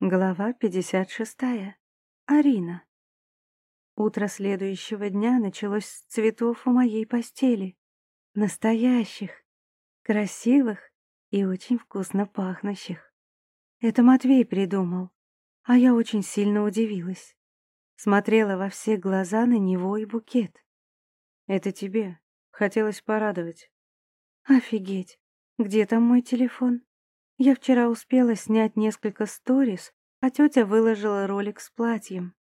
Глава 56. Арина. Утро следующего дня началось с цветов у моей постели. Настоящих, красивых и очень вкусно пахнущих. Это Матвей придумал, а я очень сильно удивилась. Смотрела во все глаза на него и букет. Это тебе. Хотелось порадовать. Офигеть. Где там мой телефон? Я вчера успела снять несколько сторис, а тетя выложила ролик с платьем.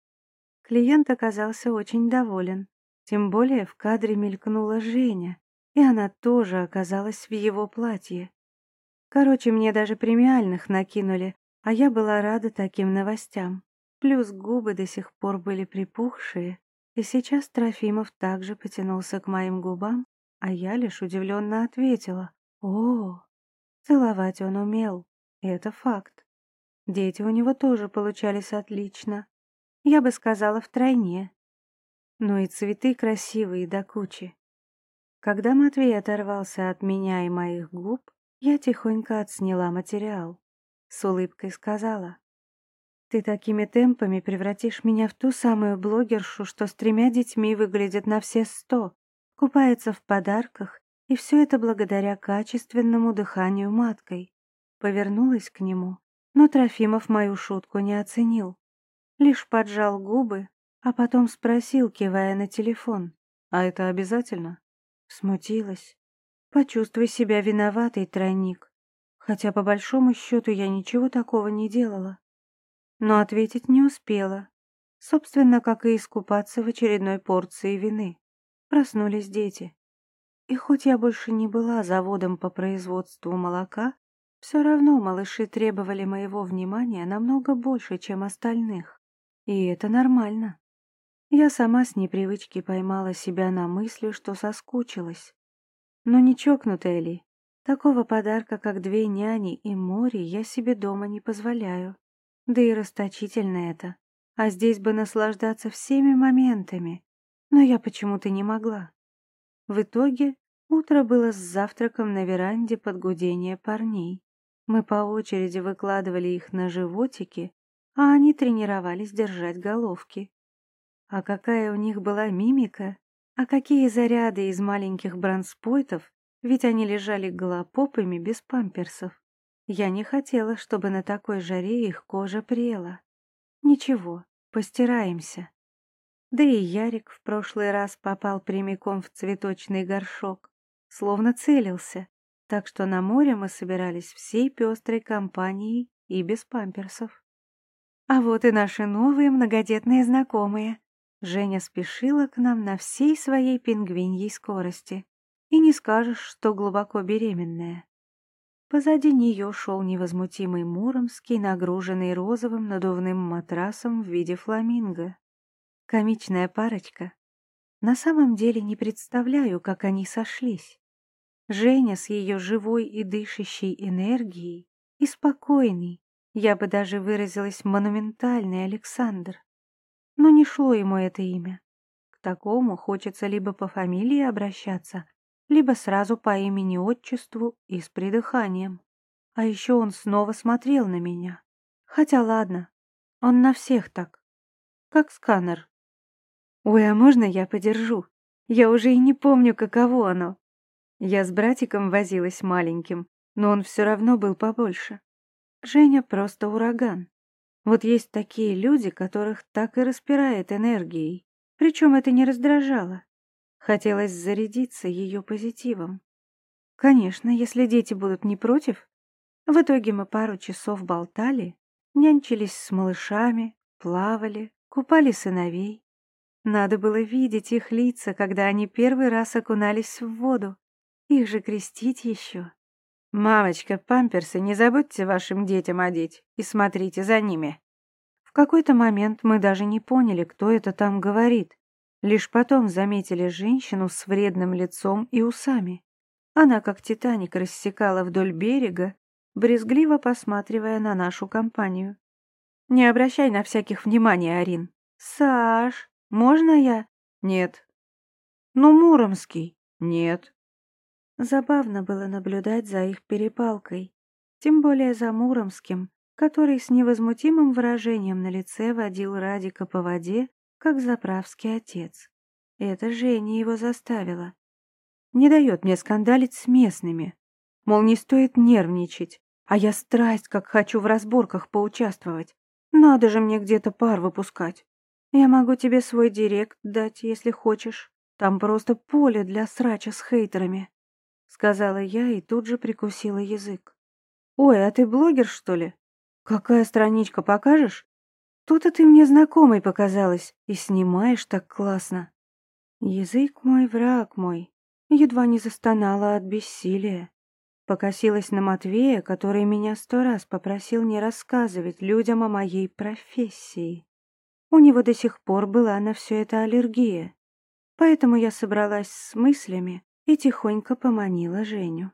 Клиент оказался очень доволен, тем более в кадре мелькнула Женя, и она тоже оказалась в его платье. Короче, мне даже премиальных накинули, а я была рада таким новостям. Плюс губы до сих пор были припухшие, и сейчас Трофимов также потянулся к моим губам, а я лишь удивленно ответила «О, Целовать он умел, это факт. Дети у него тоже получались отлично. Я бы сказала, втройне. Ну и цветы красивые до кучи. Когда Матвей оторвался от меня и моих губ, я тихонько отсняла материал. С улыбкой сказала. «Ты такими темпами превратишь меня в ту самую блогершу, что с тремя детьми выглядит на все сто, купается в подарках и все это благодаря качественному дыханию маткой. Повернулась к нему, но Трофимов мою шутку не оценил. Лишь поджал губы, а потом спросил, кивая на телефон. «А это обязательно?» Смутилась. «Почувствуй себя виноватой, тройник. Хотя по большому счету я ничего такого не делала». Но ответить не успела. Собственно, как и искупаться в очередной порции вины. Проснулись дети. И хоть я больше не была заводом по производству молока, все равно малыши требовали моего внимания намного больше, чем остальных. И это нормально. Я сама с непривычки поймала себя на мысли, что соскучилась. Но не чокнутая ли? Такого подарка, как две няни и море, я себе дома не позволяю. Да и расточительно это. А здесь бы наслаждаться всеми моментами. Но я почему-то не могла. В итоге утро было с завтраком на веранде под гудение парней. Мы по очереди выкладывали их на животики, а они тренировались держать головки. А какая у них была мимика, а какие заряды из маленьких бронспойтов, ведь они лежали голопопами без памперсов. Я не хотела, чтобы на такой жаре их кожа прела. Ничего, постираемся. Да и Ярик в прошлый раз попал прямиком в цветочный горшок, словно целился, так что на море мы собирались всей пестрой компанией и без памперсов. А вот и наши новые многодетные знакомые. Женя спешила к нам на всей своей пингвиньей скорости. И не скажешь, что глубоко беременная. Позади нее шел невозмутимый Муромский, нагруженный розовым надувным матрасом в виде фламинго. Комичная парочка. На самом деле не представляю, как они сошлись. Женя с ее живой и дышащей энергией и спокойный, я бы даже выразилась монументальный Александр. Но не шло ему это имя. К такому хочется либо по фамилии обращаться, либо сразу по имени-отчеству и с придыханием. А еще он снова смотрел на меня. Хотя ладно, он на всех так. Как сканер. Ой, а можно я подержу? Я уже и не помню, каково оно. Я с братиком возилась маленьким, но он все равно был побольше. Женя просто ураган. Вот есть такие люди, которых так и распирает энергией. Причем это не раздражало. Хотелось зарядиться ее позитивом. Конечно, если дети будут не против. В итоге мы пару часов болтали, нянчились с малышами, плавали, купали сыновей. Надо было видеть их лица, когда они первый раз окунались в воду. Их же крестить еще. Мамочка, памперсы не забудьте вашим детям одеть и смотрите за ними. В какой-то момент мы даже не поняли, кто это там говорит. Лишь потом заметили женщину с вредным лицом и усами. Она, как Титаник, рассекала вдоль берега, брезгливо посматривая на нашу компанию. «Не обращай на всяких внимания, Арин». «Саш, можно я?» «Нет». «Ну, Муромский?» «Нет». Забавно было наблюдать за их перепалкой, тем более за Муромским, который с невозмутимым выражением на лице водил Радика по воде, как заправский отец. Это Женя его заставила. Не дает мне скандалить с местными. Мол, не стоит нервничать, а я страсть, как хочу в разборках поучаствовать. Надо же мне где-то пар выпускать. Я могу тебе свой директ дать, если хочешь. Там просто поле для срача с хейтерами», — сказала я и тут же прикусила язык. «Ой, а ты блогер, что ли? Какая страничка, покажешь? Тут-то ты мне знакомой показалась и снимаешь так классно». Язык мой, враг мой, едва не застонала от бессилия. Покосилась на Матвея, который меня сто раз попросил не рассказывать людям о моей профессии. У него до сих пор была на все это аллергия. Поэтому я собралась с мыслями и тихонько поманила Женю.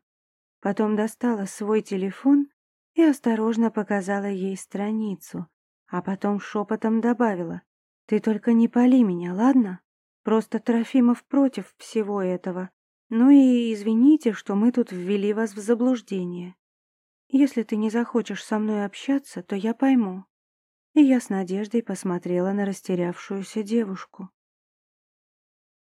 Потом достала свой телефон и осторожно показала ей страницу, а потом шепотом добавила, «Ты только не пали меня, ладно? Просто Трофимов против всего этого. Ну и извините, что мы тут ввели вас в заблуждение. Если ты не захочешь со мной общаться, то я пойму». И я с надеждой посмотрела на растерявшуюся девушку.